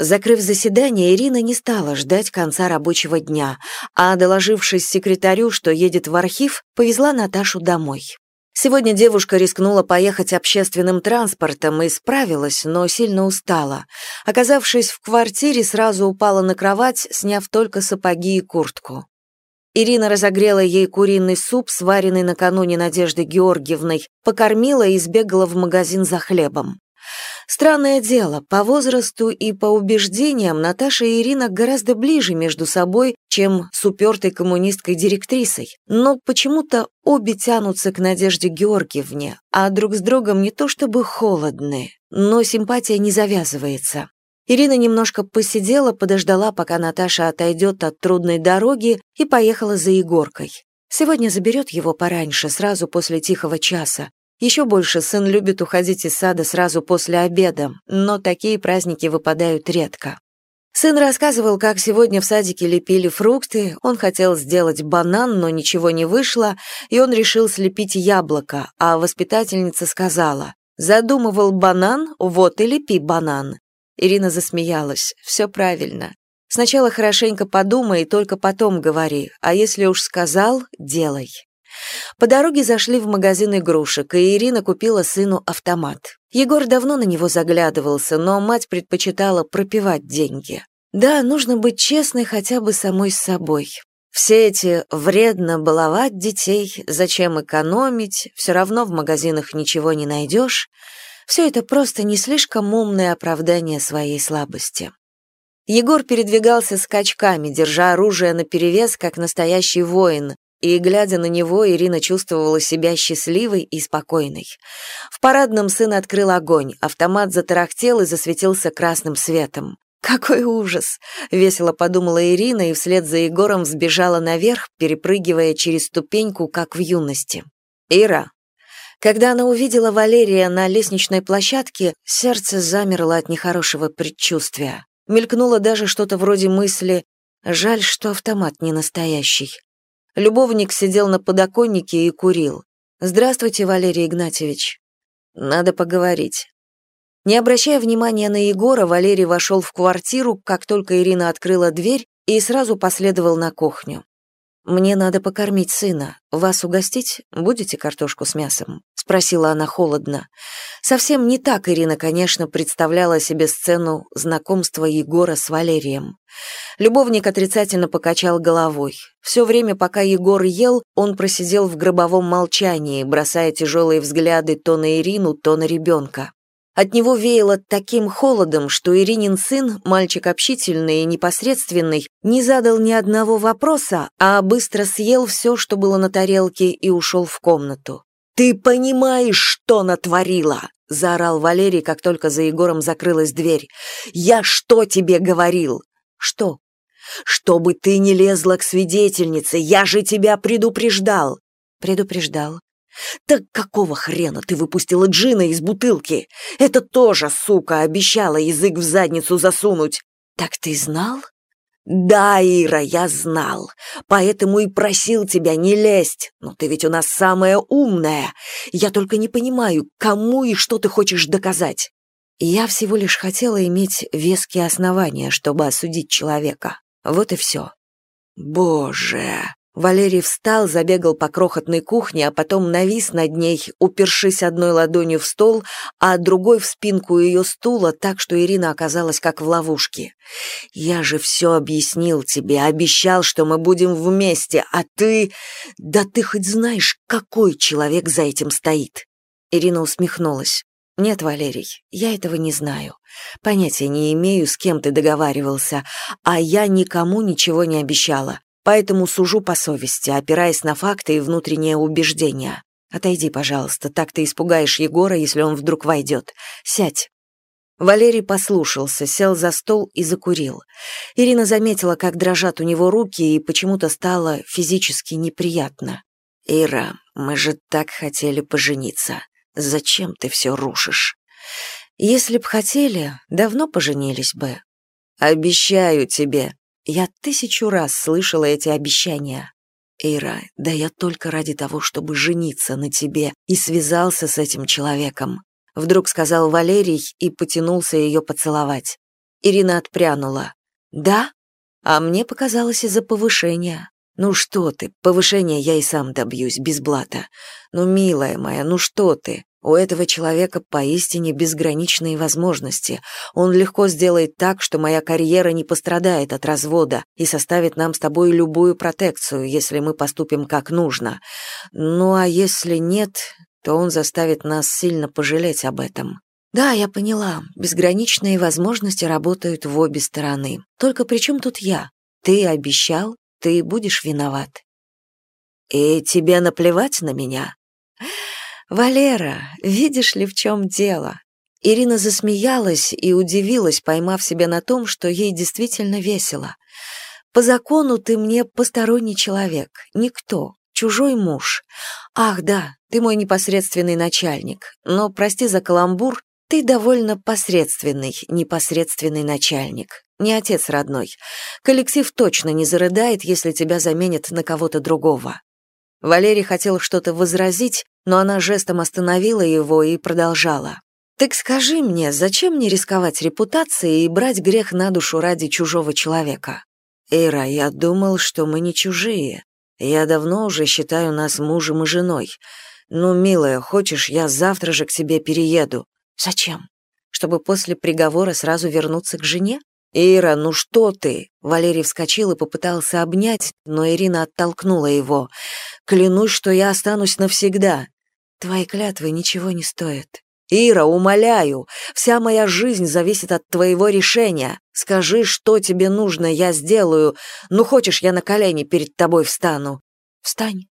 Закрыв заседание, Ирина не стала ждать конца рабочего дня, а, доложившись секретарю, что едет в архив, повезла Наташу домой. Сегодня девушка рискнула поехать общественным транспортом и справилась, но сильно устала. Оказавшись в квартире, сразу упала на кровать, сняв только сапоги и куртку. Ирина разогрела ей куриный суп, сваренный накануне Надежды Георгиевной, покормила и сбегала в магазин за хлебом. Странное дело, по возрасту и по убеждениям Наташа и Ирина гораздо ближе между собой, чем с упертой коммунисткой-директрисой. Но почему-то обе тянутся к Надежде Георгиевне, а друг с другом не то чтобы холодны, но симпатия не завязывается. Ирина немножко посидела, подождала, пока Наташа отойдет от трудной дороги и поехала за Егоркой. Сегодня заберет его пораньше, сразу после тихого часа. Еще больше сын любит уходить из сада сразу после обеда, но такие праздники выпадают редко. Сын рассказывал, как сегодня в садике лепили фрукты, он хотел сделать банан, но ничего не вышло, и он решил слепить яблоко, а воспитательница сказала, «Задумывал банан, вот и лепи банан». Ирина засмеялась, «Все правильно. Сначала хорошенько подумай и только потом говори, а если уж сказал, делай». По дороге зашли в магазин игрушек, и Ирина купила сыну автомат. Егор давно на него заглядывался, но мать предпочитала пропивать деньги. Да, нужно быть честной хотя бы самой с собой. Все эти «вредно баловать детей», «зачем экономить», «все равно в магазинах ничего не найдешь» — все это просто не слишком умное оправдание своей слабости. Егор передвигался скачками, держа оружие наперевес, как настоящий воин, и, глядя на него, Ирина чувствовала себя счастливой и спокойной. В парадном сын открыл огонь, автомат затарахтел и засветился красным светом. «Какой ужас!» — весело подумала Ирина и вслед за Егором взбежала наверх, перепрыгивая через ступеньку, как в юности. «Ира!» Когда она увидела Валерия на лестничной площадке, сердце замерло от нехорошего предчувствия. Мелькнуло даже что-то вроде мысли «Жаль, что автомат не настоящий». Любовник сидел на подоконнике и курил. «Здравствуйте, Валерий Игнатьевич. Надо поговорить». Не обращая внимания на Егора, Валерий вошел в квартиру, как только Ирина открыла дверь, и сразу последовал на кухню. «Мне надо покормить сына. Вас угостить? Будете картошку с мясом?» — спросила она холодно. Совсем не так Ирина, конечно, представляла себе сцену знакомства Егора с Валерием. Любовник отрицательно покачал головой. Все время, пока Егор ел, он просидел в гробовом молчании, бросая тяжелые взгляды то на Ирину, то на ребенка. От него веяло таким холодом, что Иринин сын, мальчик общительный и непосредственный, не задал ни одного вопроса, а быстро съел все, что было на тарелке, и ушел в комнату. «Ты понимаешь, что натворила?» — заорал Валерий, как только за Егором закрылась дверь. «Я что тебе говорил?» «Что?» «Чтобы ты не лезла к свидетельнице, я же тебя предупреждал!» «Предупреждал. «Так какого хрена ты выпустила джина из бутылки? Это тоже, сука, обещала язык в задницу засунуть. Так ты знал?» «Да, Ира, я знал, поэтому и просил тебя не лезть, но ты ведь у нас самая умная. Я только не понимаю, кому и что ты хочешь доказать». Я всего лишь хотела иметь веские основания, чтобы осудить человека. Вот и все. «Боже!» Валерий встал, забегал по крохотной кухне, а потом навис над ней, упершись одной ладонью в стол, а другой в спинку ее стула, так что Ирина оказалась как в ловушке. «Я же все объяснил тебе, обещал, что мы будем вместе, а ты... Да ты хоть знаешь, какой человек за этим стоит?» Ирина усмехнулась. «Нет, Валерий, я этого не знаю. Понятия не имею, с кем ты договаривался, а я никому ничего не обещала поэтому сужу по совести, опираясь на факты и внутреннее убеждение. Отойди, пожалуйста, так ты испугаешь Егора, если он вдруг войдет. Сядь». Валерий послушался, сел за стол и закурил. Ирина заметила, как дрожат у него руки, и почему-то стало физически неприятно. «Ира, мы же так хотели пожениться. Зачем ты все рушишь?» «Если б хотели, давно поженились бы». «Обещаю тебе», я тысячу раз слышала эти обещания. Ира, да я только ради того, чтобы жениться на тебе, и связался с этим человеком. Вдруг сказал Валерий и потянулся ее поцеловать. Ирина отпрянула. «Да? А мне показалось из-за повышения. Ну что ты, повышение я и сам добьюсь, без блата. Ну, милая моя, ну что ты? У этого человека поистине безграничные возможности. Он легко сделает так, что моя карьера не пострадает от развода и составит нам с тобой любую протекцию, если мы поступим как нужно. Ну а если нет, то он заставит нас сильно пожалеть об этом. Да, я поняла. Безграничные возможности работают в обе стороны. Только при чем тут я? Ты обещал, ты будешь виноват. И тебе наплевать на меня? Валера, видишь ли, в чем дело? Ирина засмеялась и удивилась, поймав себя на том, что ей действительно весело. По закону ты мне посторонний человек, никто, чужой муж. Ах, да, ты мой непосредственный начальник, но, прости за каламбур, ты довольно посредственный, непосредственный начальник, не отец родной. Коллектив точно не зарыдает, если тебя заменят на кого-то другого. Валерий хотел что-то возразить, но она жестом остановила его и продолжала. «Так скажи мне, зачем мне рисковать репутацией и брать грех на душу ради чужого человека?» «Ира, я думал, что мы не чужие. Я давно уже считаю нас мужем и женой. Ну, милая, хочешь, я завтра же к тебе перееду. Зачем? Чтобы после приговора сразу вернуться к жене? «Ира, ну что ты?» Валерий вскочил и попытался обнять, но Ирина оттолкнула его. «Клянусь, что я останусь навсегда». «Твои клятвы ничего не стоят». «Ира, умоляю, вся моя жизнь зависит от твоего решения. Скажи, что тебе нужно, я сделаю. Ну, хочешь, я на колени перед тобой встану?» «Встань».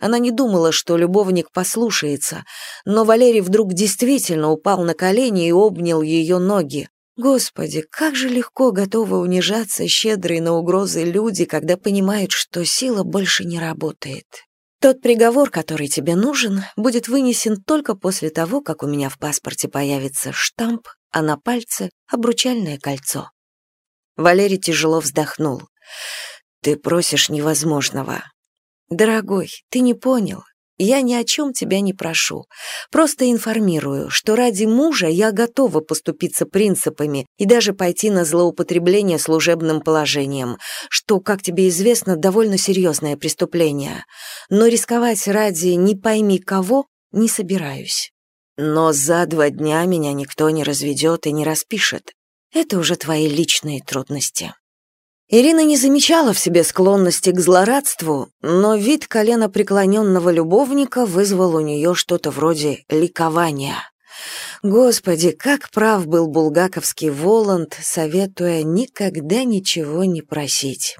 Она не думала, что любовник послушается, но Валерий вдруг действительно упал на колени и обнял ее ноги. Господи, как же легко готовы унижаться щедрые на угрозы люди, когда понимают, что сила больше не работает. Тот приговор, который тебе нужен, будет вынесен только после того, как у меня в паспорте появится штамп, а на пальце — обручальное кольцо. Валерий тяжело вздохнул. «Ты просишь невозможного. «Дорогой, ты не понял. Я ни о чем тебя не прошу. Просто информирую, что ради мужа я готова поступиться принципами и даже пойти на злоупотребление служебным положением, что, как тебе известно, довольно серьезное преступление. Но рисковать ради не пойми кого не собираюсь. Но за два дня меня никто не разведет и не распишет. Это уже твои личные трудности. Ирина не замечала в себе склонности к злорадству, но вид колена преклоненного любовника вызвал у нее что-то вроде ликования. Господи, как прав был булгаковский Воланд, советуя никогда ничего не просить.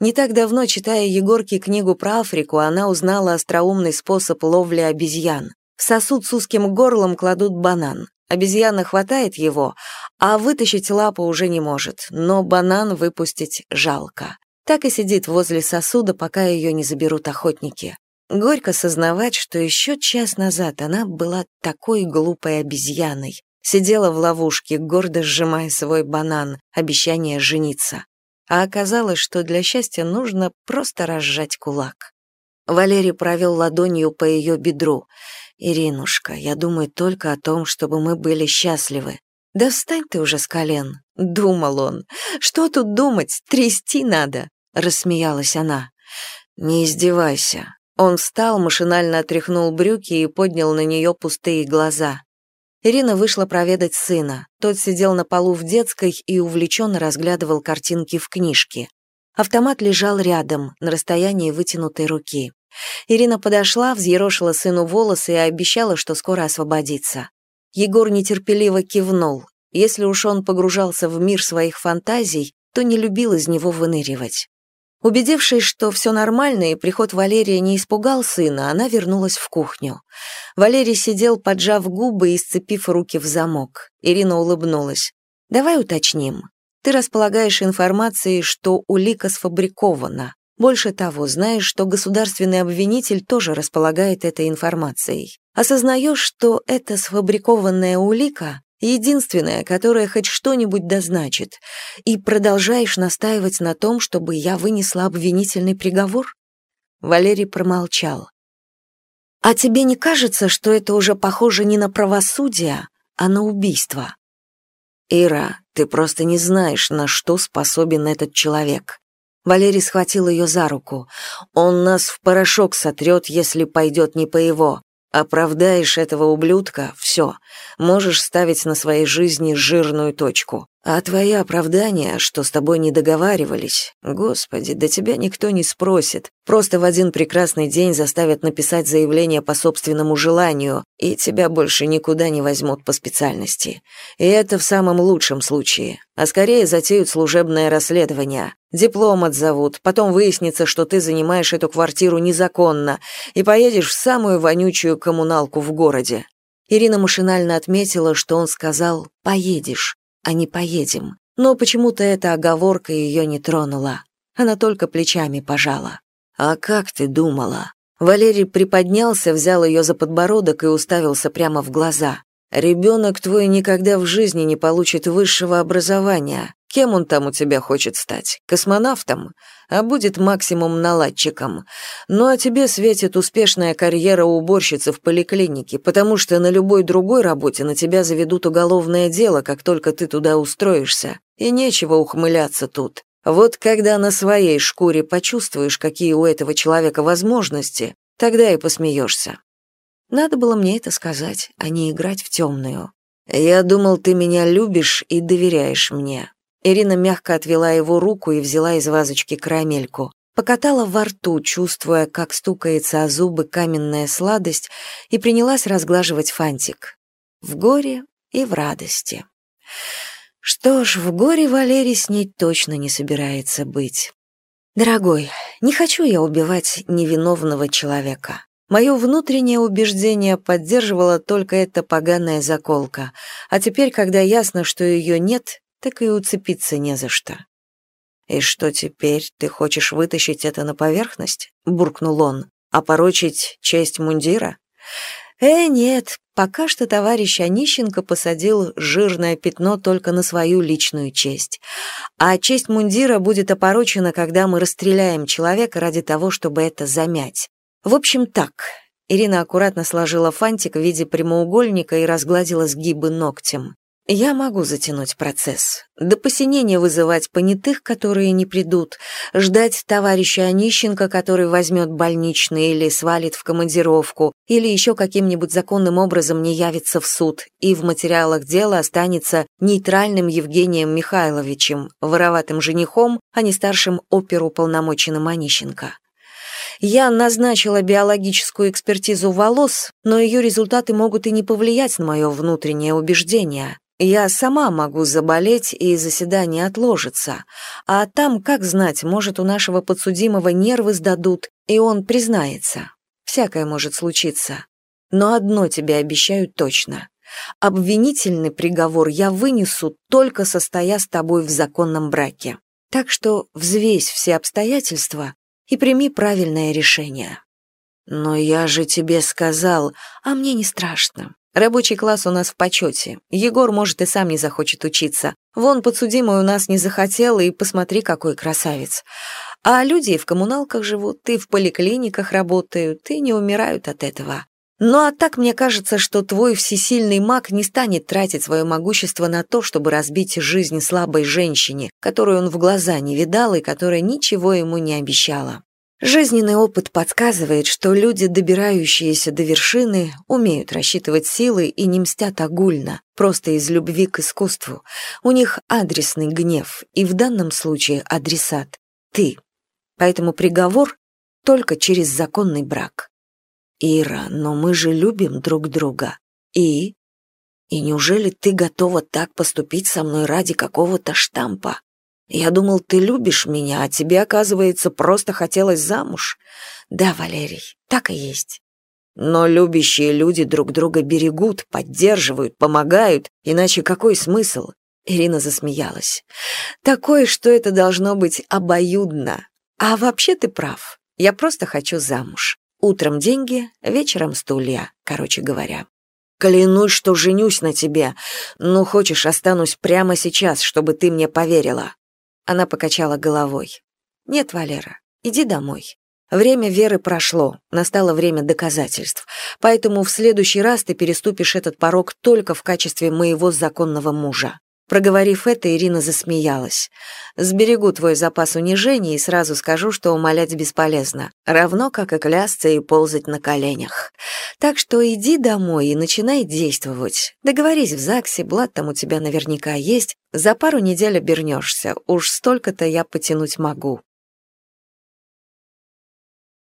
Не так давно, читая Егорке книгу про Африку, она узнала остроумный способ ловли обезьян. В сосуд с узким горлом кладут банан. Обезьяна хватает его, а вытащить лапу уже не может, но банан выпустить жалко. Так и сидит возле сосуда, пока ее не заберут охотники. Горько сознавать, что еще час назад она была такой глупой обезьяной, сидела в ловушке, гордо сжимая свой банан, обещание жениться. А оказалось, что для счастья нужно просто разжать кулак. Валерий провел ладонью по ее бедру — «Иринушка, я думаю только о том, чтобы мы были счастливы. Да встань ты уже с колен», — думал он. «Что тут думать, трясти надо», — рассмеялась она. «Не издевайся». Он встал, машинально отряхнул брюки и поднял на нее пустые глаза. Ирина вышла проведать сына. Тот сидел на полу в детской и увлеченно разглядывал картинки в книжке. Автомат лежал рядом, на расстоянии вытянутой руки. Ирина подошла, взъерошила сыну волосы и обещала, что скоро освободится. Егор нетерпеливо кивнул. Если уж он погружался в мир своих фантазий, то не любил из него выныривать. Убедившись, что все нормально и приход Валерия не испугал сына, она вернулась в кухню. Валерий сидел, поджав губы и сцепив руки в замок. Ирина улыбнулась. «Давай уточним. Ты располагаешь информацией, что улика сфабрикована. Больше того, знаешь, что государственный обвинитель тоже располагает этой информацией. Осознаешь, что эта сфабрикованная улика единственная, которая хоть что-нибудь дозначит, и продолжаешь настаивать на том, чтобы я вынесла обвинительный приговор? Валерий промолчал. А тебе не кажется, что это уже похоже не на правосудие, а на убийство? «Ира, ты просто не знаешь, на что способен этот человек». Валерий схватил ее за руку. «Он нас в порошок сотрет, если пойдет не по его. Оправдаешь этого ублюдка — все. Можешь ставить на своей жизни жирную точку. А твои оправдания, что с тобой не договаривались, господи, да тебя никто не спросит. Просто в один прекрасный день заставят написать заявление по собственному желанию, и тебя больше никуда не возьмут по специальности. И это в самом лучшем случае. А скорее затеют служебное расследование. Диплом отзовут, потом выяснится, что ты занимаешь эту квартиру незаконно, и поедешь в самую вонючую коммуналку в городе. Ирина машинально отметила, что он сказал «поедешь» а не поедем. Но почему-то эта оговорка ее не тронула. Она только плечами пожала. «А как ты думала?» Валерий приподнялся, взял ее за подбородок и уставился прямо в глаза. «Ребенок твой никогда в жизни не получит высшего образования. Кем он там у тебя хочет стать? Космонавтом? А будет максимум наладчиком. Ну а тебе светит успешная карьера уборщицы в поликлинике, потому что на любой другой работе на тебя заведут уголовное дело, как только ты туда устроишься. И нечего ухмыляться тут. Вот когда на своей шкуре почувствуешь, какие у этого человека возможности, тогда и посмеешься. Надо было мне это сказать, а не играть в темную. Я думал, ты меня любишь и доверяешь мне. Ирина мягко отвела его руку и взяла из вазочки карамельку. Покатала во рту, чувствуя, как стукается о зубы каменная сладость, и принялась разглаживать фантик. В горе и в радости. Что ж, в горе Валерий с ней точно не собирается быть. «Дорогой, не хочу я убивать невиновного человека. Мое внутреннее убеждение поддерживало только эта поганая заколка, а теперь, когда ясно, что ее нет, так и уцепиться не за что. «И что теперь, ты хочешь вытащить это на поверхность?» — буркнул он. «Опорочить честь мундира?» «Э, нет, пока что товарищ Онищенко посадил жирное пятно только на свою личную честь. А честь мундира будет опорочена, когда мы расстреляем человека ради того, чтобы это замять. В общем, так». Ирина аккуратно сложила фантик в виде прямоугольника и разгладила сгибы ногтем. Я могу затянуть процесс. До посинения вызывать понятых, которые не придут, ждать товарища Онищенко, который возьмет больничный или свалит в командировку, или еще каким-нибудь законным образом не явится в суд, и в материалах дела останется нейтральным Евгением Михайловичем, вороватым женихом, а не старшим оперуполномоченным Онищенко. Я назначила биологическую экспертизу волос, но ее результаты могут и не повлиять на мое внутреннее убеждение. Я сама могу заболеть, и заседание отложится. А там, как знать, может, у нашего подсудимого нервы сдадут, и он признается. Всякое может случиться. Но одно тебе обещаю точно. Обвинительный приговор я вынесу, только состоя с тобой в законном браке. Так что взвесь все обстоятельства и прими правильное решение. Но я же тебе сказал, а мне не страшно. Рабочий класс у нас в почете. Егор, может, и сам не захочет учиться. Вон подсудимый у нас не захотел, и посмотри, какой красавец. А люди в коммуналках живут, и в поликлиниках работают, и не умирают от этого. Ну а так мне кажется, что твой всесильный маг не станет тратить свое могущество на то, чтобы разбить жизнь слабой женщине, которую он в глаза не видал и которая ничего ему не обещала. Жизненный опыт подсказывает, что люди, добирающиеся до вершины, умеют рассчитывать силы и не мстят огульно, просто из любви к искусству. У них адресный гнев, и в данном случае адресат — ты. Поэтому приговор только через законный брак. Ира, но мы же любим друг друга. И? И неужели ты готова так поступить со мной ради какого-то штампа? Я думал, ты любишь меня, а тебе, оказывается, просто хотелось замуж. Да, Валерий, так и есть. Но любящие люди друг друга берегут, поддерживают, помогают, иначе какой смысл? Ирина засмеялась. Такое, что это должно быть обоюдно. А вообще ты прав. Я просто хочу замуж. Утром деньги, вечером стулья, короче говоря. Клянусь, что женюсь на тебе. Ну, хочешь, останусь прямо сейчас, чтобы ты мне поверила. Она покачала головой. «Нет, Валера, иди домой. Время веры прошло, настало время доказательств, поэтому в следующий раз ты переступишь этот порог только в качестве моего законного мужа. Проговорив это, Ирина засмеялась. «Сберегу твой запас унижений и сразу скажу, что умолять бесполезно, равно как и клясться и ползать на коленях. Так что иди домой и начинай действовать. Договорись в ЗАГСе, блат там у тебя наверняка есть, за пару недель обернешься, уж столько-то я потянуть могу».